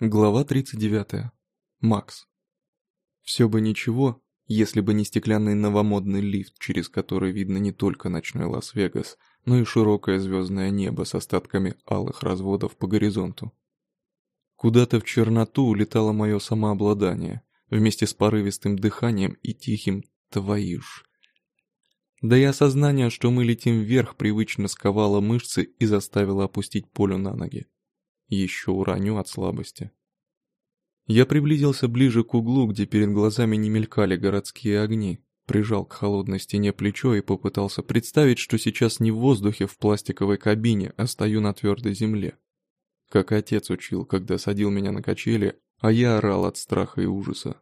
Глава 39. Макс. Все бы ничего, если бы не стеклянный новомодный лифт, через который видно не только ночной Лас-Вегас, но и широкое звездное небо с остатками алых разводов по горизонту. Куда-то в черноту улетало мое самообладание, вместе с порывистым дыханием и тихим «твою ж». Да и осознание, что мы летим вверх, привычно сковало мышцы и заставило опустить Полю на ноги. Еще уроню от слабости. Я приблизился ближе к углу, где перед глазами не мелькали городские огни, прижал к холодной стене плечо и попытался представить, что сейчас не в воздухе в пластиковой кабине, а стою на твердой земле. Как отец учил, когда садил меня на качели, а я орал от страха и ужаса.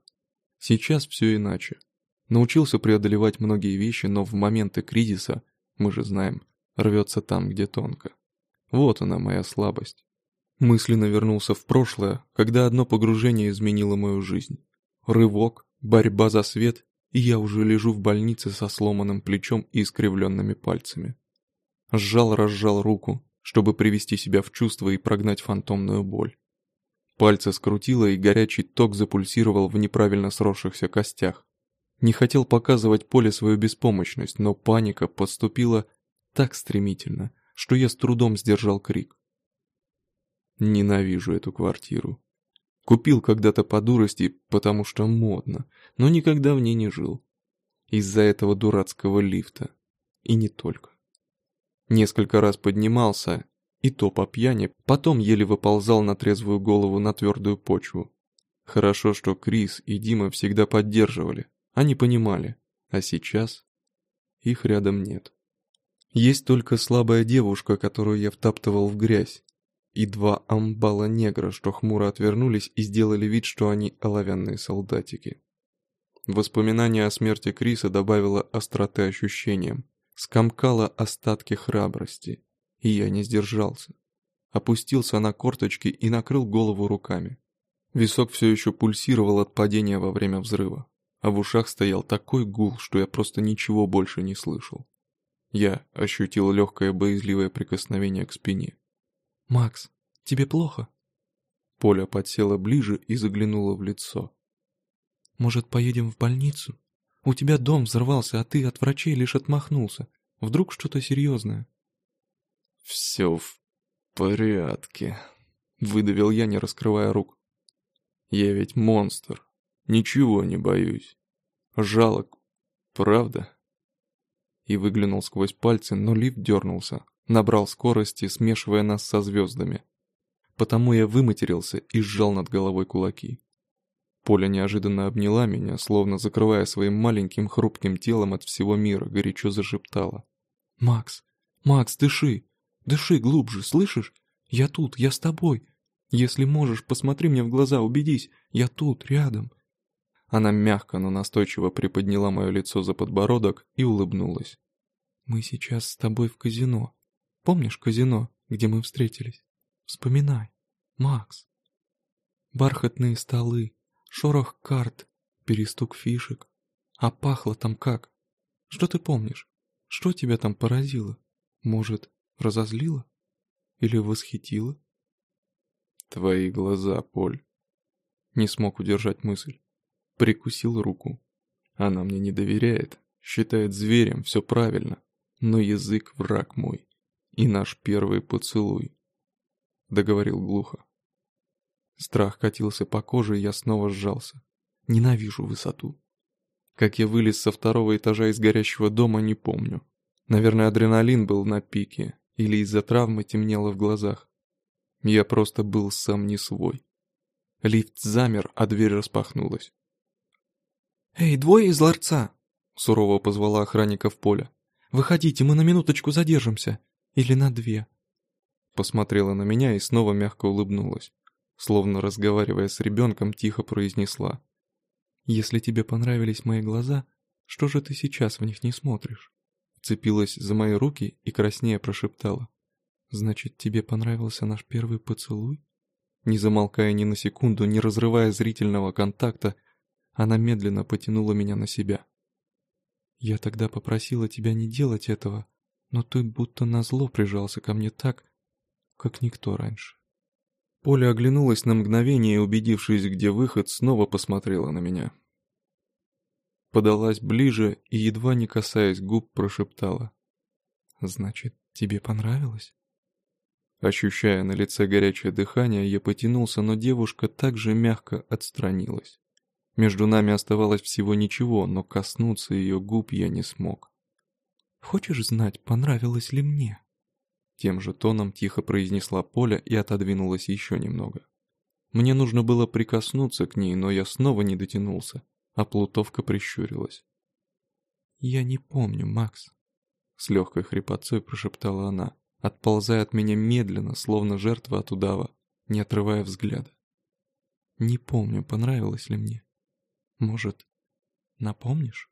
Сейчас все иначе. Научился преодолевать многие вещи, но в моменты кризиса, мы же знаем, рвется там, где тонко. Вот она моя слабость. Мысленно вернулся в прошлое, когда одно погружение изменило мою жизнь. Рывок, борьба за свет, и я уже лежу в больнице со сломанным плечом и искривленными пальцами. Сжал-разжал руку, чтобы привести себя в чувство и прогнать фантомную боль. Пальцы скрутило, и горячий ток запульсировал в неправильно сросшихся костях. Не хотел показывать Поле свою беспомощность, но паника подступила так стремительно, что я с трудом сдержал крик. Ненавижу эту квартиру. Купил когда-то по дурости, потому что модно, но никогда в ней не жил. Из-за этого дурацкого лифта. И не только. Несколько раз поднимался, и то по пьяни, потом еле выползал на трезвую голову на твердую почву. Хорошо, что Крис и Дима всегда поддерживали, они понимали, а сейчас их рядом нет. Есть только слабая девушка, которую я втаптывал в грязь, и два амбала-негра, что хмуро отвернулись и сделали вид, что они оловянные солдатики. Воспоминание о смерти Криса добавило остроты ощущениям, скомкало остатки храбрости, и я не сдержался. Опустился на корточки и накрыл голову руками. Висок все еще пульсировал от падения во время взрыва, а в ушах стоял такой гул, что я просто ничего больше не слышал. Я ощутил легкое боязливое прикосновение к спине. «Макс, тебе плохо?» Поля подсела ближе и заглянула в лицо. «Может, поедем в больницу? У тебя дом взорвался, а ты от врачей лишь отмахнулся. Вдруг что-то серьезное?» «Все в порядке», — выдавил я, не раскрывая рук. «Я ведь монстр. Ничего не боюсь. Жалок, правда?» И выглянул сквозь пальцы, но лифт дернулся, набрал скорости, смешивая нас со звездами. Потому я выматерился и сжал над головой кулаки. Поля неожиданно обняла меня, словно закрывая своим маленьким хрупким телом от всего мира, горячо зашептала. «Макс, Макс, дыши! Дыши глубже, слышишь? Я тут, я с тобой. Если можешь, посмотри мне в глаза, убедись, я тут, рядом». Она мягко, но настойчиво приподняла мое лицо за подбородок и улыбнулась. «Мы сейчас с тобой в казино. Помнишь казино, где мы встретились? Вспоминай. Макс. Бархатные столы, шорох карт, перестук фишек. А пахло там как? Что ты помнишь? Что тебя там поразило? Может, разозлило? Или восхитило? Твои глаза, Поль. Не смог удержать мысль. Прикусил руку. Она мне не доверяет, считает зверем, все правильно. Но язык враг мой и наш первый поцелуй», — договорил глухо. Страх катился по коже, и я снова сжался. Ненавижу высоту. Как я вылез со второго этажа из горящего дома, не помню. Наверное, адреналин был на пике, или из-за травмы темнело в глазах. Я просто был сам не свой. Лифт замер, а дверь распахнулась. «Эй, двое из ларца!» — сурово позвала охранника в поле. «Выходите, мы на минуточку задержимся. Или на две?» Посмотрела на меня и снова мягко улыбнулась. Словно разговаривая с ребенком, тихо произнесла. «Если тебе понравились мои глаза, что же ты сейчас в них не смотришь?» Цепилась за мои руки и краснея прошептала. «Значит, тебе понравился наш первый поцелуй?» Не замолкая ни на секунду, не разрывая зрительного контакта, она медленно потянула меня на себя. «Я тогда попросила тебя не делать этого, но ты будто назло прижался ко мне так, как никто раньше. Поля оглянулась на мгновение и, убедившись, где выход, снова посмотрела на меня. Подалась ближе и, едва не касаясь губ, прошептала. «Значит, тебе понравилось?» Ощущая на лице горячее дыхание, я потянулся, но девушка также мягко отстранилась. Между нами оставалось всего ничего, но коснуться ее губ я не смог. «Хочешь знать, понравилось ли мне?» Тем же тоном тихо произнесла Поля и отодвинулась еще немного. Мне нужно было прикоснуться к ней, но я снова не дотянулся, а плутовка прищурилась. «Я не помню, Макс», — с легкой хрипотцой прошептала она отползая от меня медленно, словно жертва от удава, не отрывая взгляда. Не помню, понравилось ли мне. Может, напомнишь?